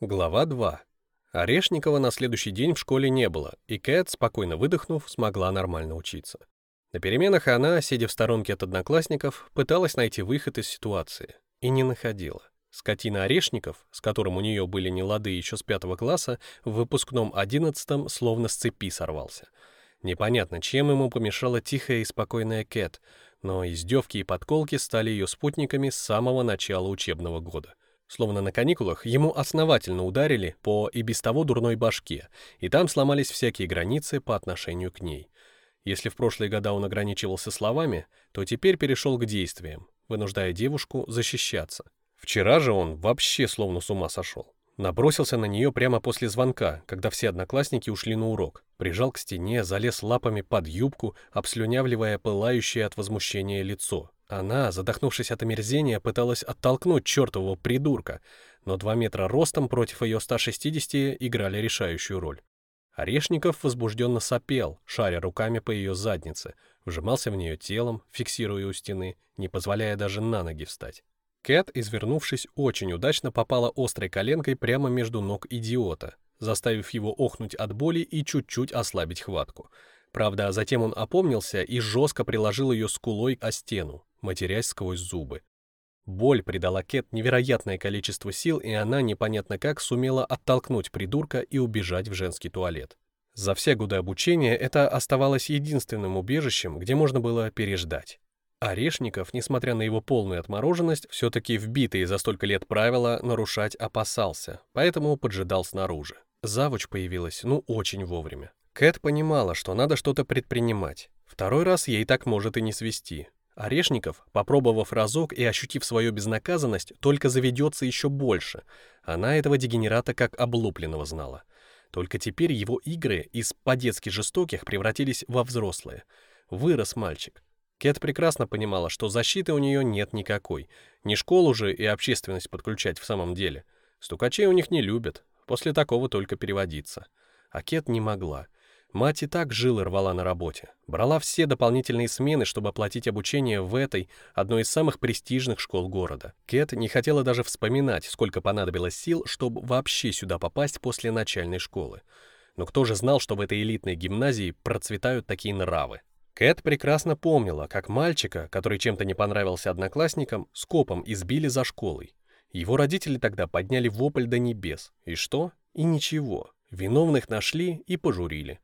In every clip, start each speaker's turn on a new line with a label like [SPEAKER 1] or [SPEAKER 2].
[SPEAKER 1] Глава 2. Орешникова на следующий день в школе не было, и Кэт, спокойно выдохнув, смогла нормально учиться. На переменах она, сидя в сторонке от одноклассников, пыталась найти выход из ситуации. И не находила. Скотина Орешников, с которым у нее были нелады еще с пятого класса, в выпускном одиннадцатом словно с цепи сорвался. Непонятно, чем ему помешала тихая и спокойная Кэт, но издевки и подколки стали ее спутниками с самого начала учебного года. Словно на каникулах ему основательно ударили по и без того дурной башке, и там сломались всякие границы по отношению к ней. Если в прошлые года он ограничивался словами, то теперь перешел к действиям, вынуждая девушку защищаться. Вчера же он вообще словно с ума сошел. Набросился на нее прямо после звонка, когда все одноклассники ушли на урок. Прижал к стене, залез лапами под юбку, обслюнявливая пылающее от возмущения лицо. Она, задохнувшись от омерзения, пыталась оттолкнуть чертового придурка, но два метра ростом против ее 160 играли решающую роль. Орешников возбужденно сопел, шаря руками по ее заднице, вжимался в нее телом, фиксируя у стены, не позволяя даже на ноги встать. Кэт, извернувшись, очень удачно попала острой коленкой прямо между ног идиота, заставив его охнуть от боли и чуть-чуть ослабить хватку. Правда, затем он опомнился и жестко приложил ее скулой о стену, матерясь сквозь зубы. Боль придала Кет невероятное количество сил, и она непонятно как сумела оттолкнуть придурка и убежать в женский туалет. За все годы обучения это оставалось единственным убежищем, где можно было переждать. Орешников, несмотря на его полную отмороженность, все-таки вбитые за столько лет правила нарушать опасался, поэтому поджидал снаружи. Завуч появилась, ну, очень вовремя. Кэт понимала, что надо что-то предпринимать. Второй раз ей так может и не свести. Орешников, попробовав разок и ощутив свою безнаказанность, только заведется еще больше. Она этого дегенерата как облупленного знала. Только теперь его игры из по-детски жестоких превратились во взрослые. Вырос мальчик. Кэт прекрасно понимала, что защиты у нее нет никакой. Не школу же и общественность подключать в самом деле. Стукачей у них не любят. После такого только переводиться. А Кет не могла. Мать и так жила рвала на работе. Брала все дополнительные смены, чтобы оплатить обучение в этой, одной из самых престижных школ города. Кет не хотела даже вспоминать, сколько понадобилось сил, чтобы вообще сюда попасть после начальной школы. Но кто же знал, что в этой элитной гимназии процветают такие нравы? Кэт прекрасно помнила, как мальчика, который чем-то не понравился одноклассникам, скопом избили за школой. Его родители тогда подняли вопль до небес. И что? И ничего. Виновных нашли и пожурили.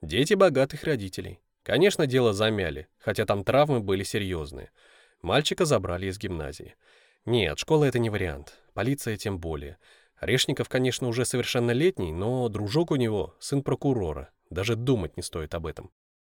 [SPEAKER 1] Дети богатых родителей. Конечно, дело замяли, хотя там травмы были серьезные. Мальчика забрали из гимназии. Нет, школа это не вариант, полиция тем более. Решников, конечно, уже совершеннолетний, но дружок у него сын прокурора. Даже думать не стоит об этом.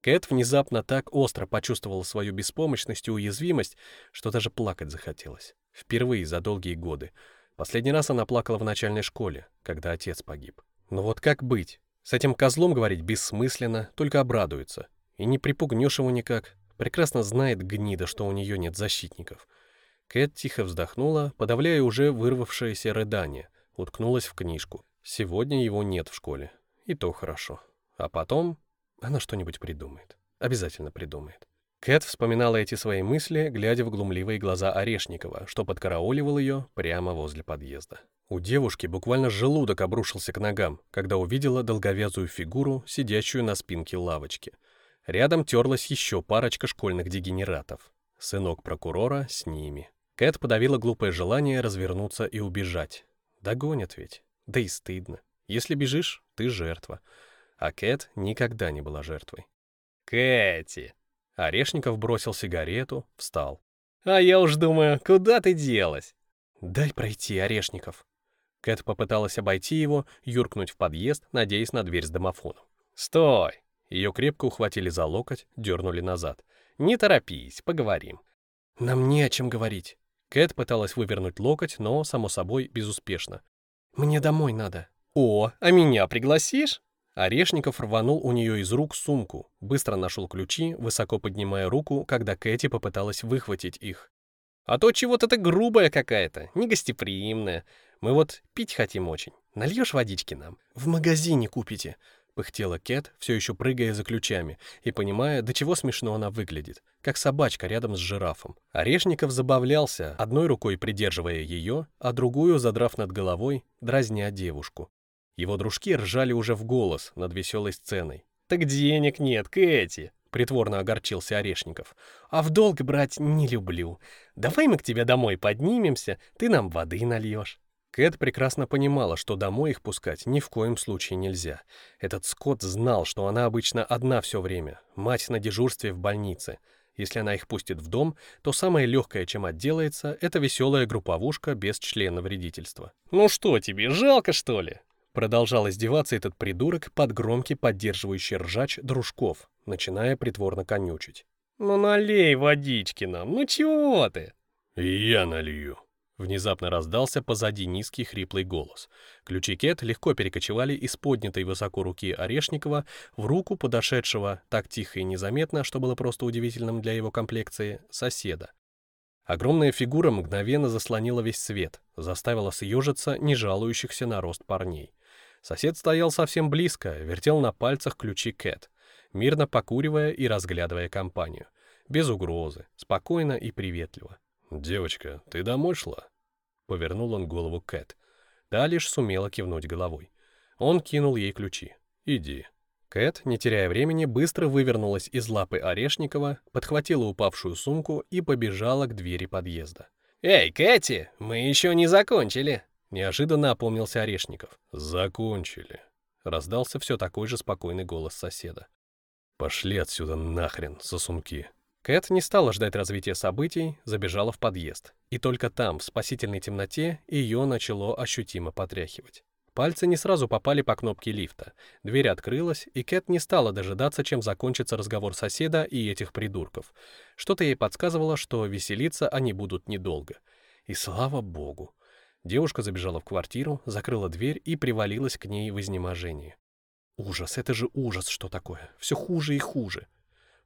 [SPEAKER 1] Кэт внезапно так остро почувствовала свою беспомощность и уязвимость, что даже плакать захотелось. Впервые за долгие годы. Последний раз она плакала в начальной школе, когда отец погиб. Но вот как быть? С этим козлом говорить бессмысленно, только обрадуется. И не припугнешь его никак. Прекрасно знает гнида, что у нее нет защитников. Кэт тихо вздохнула, подавляя уже вырвавшееся рыдание, уткнулась в книжку. Сегодня его нет в школе. И то хорошо. А потом она что-нибудь придумает. Обязательно придумает. Кэт вспоминала эти свои мысли, глядя в глумливые глаза Орешникова, что подкарауливал ее прямо возле подъезда. У девушки буквально желудок обрушился к ногам, когда увидела долговязую фигуру, сидящую на спинке лавочки. Рядом терлась еще парочка школьных дегенератов. Сынок прокурора с ними. Кэт подавила глупое желание развернуться и убежать. Догонят ведь. Да и стыдно. Если бежишь, ты жертва. А Кэт никогда не была жертвой. «Кэти!» Орешников бросил сигарету, встал. «А я уж думаю, куда ты делась?» «Дай пройти, Орешников», Кэт попыталась обойти его, юркнуть в подъезд, надеясь на дверь с домофоном. «Стой!» Ее крепко ухватили за локоть, дернули назад. «Не торопись, поговорим». «Нам не о чем говорить». Кэт пыталась вывернуть локоть, но, само собой, безуспешно. «Мне домой надо». «О, а меня пригласишь?» Орешников рванул у нее из рук сумку, быстро нашел ключи, высоко поднимая руку, когда Кэти попыталась выхватить их. «А то чего-то ты грубая какая-то, негостеприимная. Мы вот пить хотим очень. Нальешь водички нам? В магазине купите. пыхтела Кэт, все еще прыгая за ключами, и понимая, до чего смешно она выглядит, как собачка рядом с жирафом. Орешников забавлялся, одной рукой придерживая ее, а другую, задрав над головой, дразня девушку. Его дружки ржали уже в голос над веселой сценой. «Так денег нет, Кэти!» — притворно огорчился Орешников. «А в долг брать не люблю. Давай мы к тебе домой поднимемся, ты нам воды нальешь». Кэт прекрасно понимала, что домой их пускать ни в коем случае нельзя. Этот Скотт знал, что она обычно одна все время, мать на дежурстве в больнице. Если она их пустит в дом, то самое легкое, чем отделается, это веселая групповушка без члена вредительства. «Ну что тебе, жалко что ли?» Продолжал издеваться этот придурок под громкий поддерживающий ржач дружков, начиная притворно конючить. «Ну налей водички нам, ну чего ты?»
[SPEAKER 2] «Я налью»,
[SPEAKER 1] Внезапно раздался позади низкий хриплый голос. Ключи Кет легко перекочевали из поднятой высоко руки Орешникова в руку подошедшего, так тихо и незаметно, что было просто удивительным для его комплекции, соседа. Огромная фигура мгновенно заслонила весь свет, заставила съежиться не жалующихся на рост парней. Сосед стоял совсем близко, вертел на пальцах ключи Кэт, мирно покуривая и разглядывая компанию. Без угрозы, спокойно и приветливо.
[SPEAKER 2] «Девочка, ты домой шла?»
[SPEAKER 1] Повернул он голову Кэт. Та лишь сумела кивнуть головой. Он кинул ей ключи. «Иди». Кэт, не теряя времени, быстро вывернулась из лапы Орешникова, подхватила упавшую сумку и побежала к двери подъезда. «Эй, Кэти, мы еще не закончили!» Неожиданно опомнился Орешников.
[SPEAKER 2] «Закончили!»
[SPEAKER 1] Раздался все такой же спокойный голос соседа.
[SPEAKER 2] «Пошли отсюда нахрен, сосунки!»
[SPEAKER 1] Кэт не стала ждать развития событий, забежала в подъезд. И только там, в спасительной темноте, ее начало ощутимо потряхивать. Пальцы не сразу попали по кнопке лифта. Дверь открылась, и Кэт не стала дожидаться, чем закончится разговор соседа и этих придурков. Что-то ей подсказывало, что веселиться они будут недолго. И слава богу. Девушка забежала в квартиру, закрыла дверь и привалилась к ней в изнеможении. Ужас, это же ужас, что такое. Все хуже и хуже.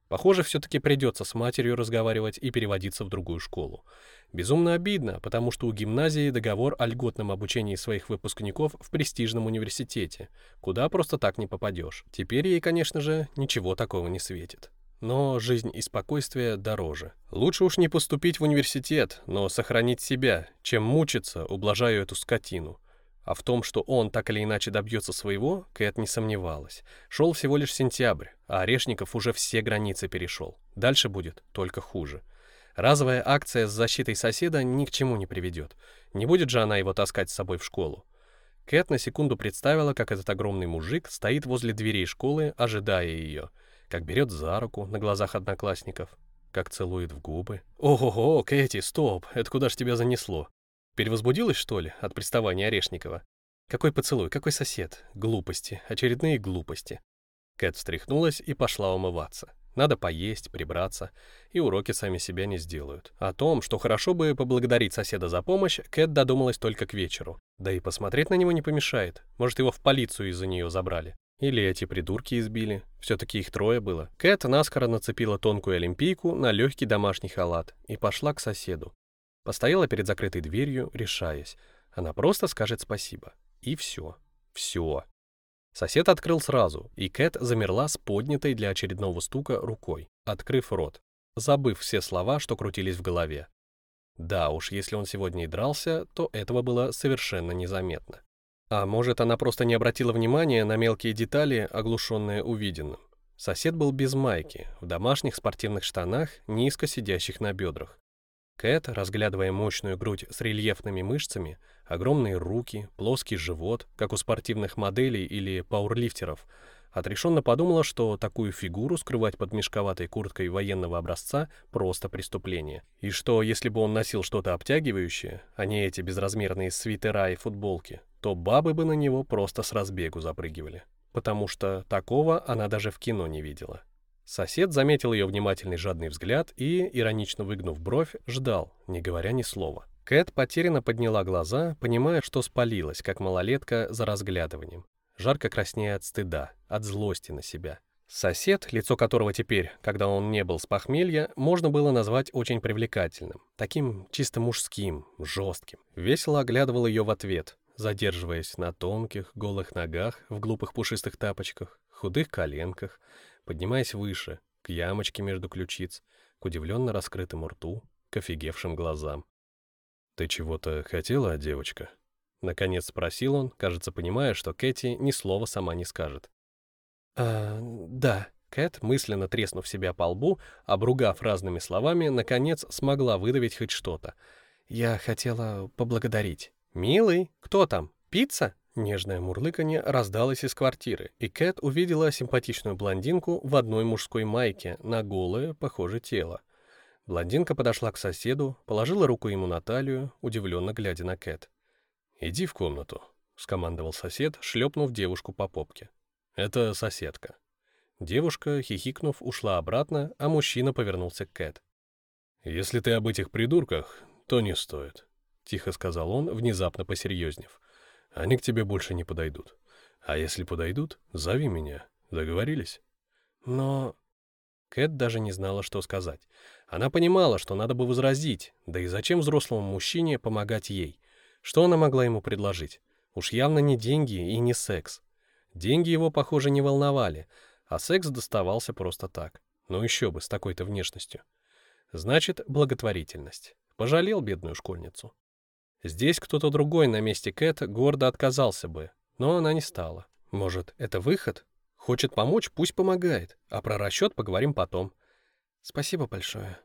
[SPEAKER 1] Похоже, все-таки придется с матерью разговаривать и переводиться в другую школу. Безумно обидно, потому что у гимназии договор о льготном обучении своих выпускников в престижном университете, куда просто так не попадешь. Теперь ей, конечно же, ничего такого не светит. Но жизнь и спокойствие дороже. Лучше уж не поступить в университет, но сохранить себя, чем мучиться, ублажая эту скотину. А в том, что он так или иначе добьется своего, Кэт не сомневалась. Шел всего лишь сентябрь, а Орешников уже все границы перешел. Дальше будет только хуже. Разовая акция с защитой соседа ни к чему не приведет. Не будет же она его таскать с собой в школу. Кэт на секунду представила, как этот огромный мужик стоит возле дверей школы, ожидая ее, как берет за руку на глазах одноклассников, как целует в губы. «Ого-го, Кэти, стоп, это куда ж тебя занесло?» Перевозбудилась, что ли, от приставания Орешникова? Какой поцелуй, какой сосед? Глупости, очередные глупости. Кэт встряхнулась и пошла умываться. Надо поесть, прибраться, и уроки сами себя не сделают. О том, что хорошо бы поблагодарить соседа за помощь, Кэт додумалась только к вечеру. Да и посмотреть на него не помешает. Может, его в полицию из-за нее забрали. Или эти придурки избили. Все-таки их трое было. Кэт наскоро нацепила тонкую олимпийку на легкий домашний халат и пошла к соседу. Постояла перед закрытой дверью, решаясь. Она просто скажет спасибо. И все. Все. Сосед открыл сразу, и Кэт замерла с поднятой для очередного стука рукой, открыв рот, забыв все слова, что крутились в голове. Да уж, если он сегодня и дрался, то этого было совершенно незаметно. А может, она просто не обратила внимания на мелкие детали, оглушенные увиденным. Сосед был без майки, в домашних спортивных штанах, низко сидящих на бедрах. Кэт, разглядывая мощную грудь с рельефными мышцами, огромные руки, плоский живот, как у спортивных моделей или пауэрлифтеров, отрешенно подумала, что такую фигуру скрывать под мешковатой курткой военного образца – просто преступление. И что, если бы он носил что-то обтягивающее, а не эти безразмерные свитера и футболки, то бабы бы на него просто с разбегу запрыгивали. Потому что такого она даже в кино не видела. Сосед заметил ее внимательный жадный взгляд и, иронично выгнув бровь, ждал, не говоря ни слова. Кэт потерянно подняла глаза, понимая, что спалилась, как малолетка, за разглядыванием. Жарко краснея от стыда, от злости на себя. Сосед, лицо которого теперь, когда он не был с похмелья, можно было назвать очень привлекательным. Таким чисто мужским, жестким. Весело оглядывал ее в ответ, задерживаясь на тонких, голых ногах в глупых пушистых тапочках, худых коленках, поднимаясь выше, к ямочке между ключиц, к удивленно раскрытому рту, к офигевшим глазам.
[SPEAKER 2] «Ты чего-то хотела, девочка?»
[SPEAKER 1] Наконец спросил он, кажется, понимая, что Кэти ни слова сама не скажет. «А, да». Кэт, мысленно треснув себя по лбу, обругав разными словами, наконец смогла выдавить хоть что-то. «Я хотела поблагодарить». «Милый, кто там? Пицца?» Нежное мурлыканье раздалось из квартиры, и Кэт увидела симпатичную блондинку в одной мужской майке на голое, похоже, тело. Блондинка подошла к соседу, положила руку ему на талию, удивленно глядя на Кэт.
[SPEAKER 2] «Иди в комнату», — скомандовал сосед, шлепнув девушку по попке.
[SPEAKER 1] «Это соседка». Девушка, хихикнув, ушла обратно, а мужчина повернулся к Кэт.
[SPEAKER 2] «Если ты об этих придурках, то не стоит», — тихо сказал он, внезапно посерьезнев. Они к тебе больше не подойдут. А если подойдут, зови меня. Договорились?
[SPEAKER 1] Но... Кэт даже не знала, что сказать. Она понимала, что надо бы возразить, да и зачем взрослому мужчине помогать ей? Что она могла ему предложить? Уж явно не деньги и не секс. Деньги его, похоже, не волновали, а секс доставался просто так. Ну еще бы, с такой-то внешностью. Значит, благотворительность. Пожалел бедную школьницу. Здесь кто-то другой на месте Кэт гордо отказался бы, но она не стала. Может, это выход? Хочет помочь, пусть помогает, а про расчет поговорим потом. Спасибо большое.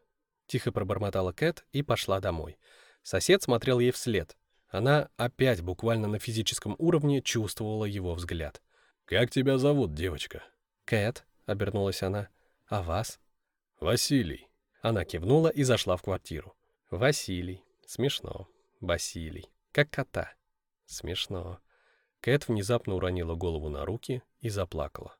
[SPEAKER 1] Тихо пробормотала Кэт и пошла домой. Сосед смотрел ей вслед. Она опять буквально на физическом уровне чувствовала его взгляд.
[SPEAKER 2] «Как тебя зовут, девочка?»
[SPEAKER 1] «Кэт», — обернулась она. «А вас?»
[SPEAKER 2] «Василий».
[SPEAKER 1] Она кивнула и зашла в квартиру. «Василий. Смешно». Басилий. Как кота. Смешно. Кэт внезапно уронила голову на руки и заплакала.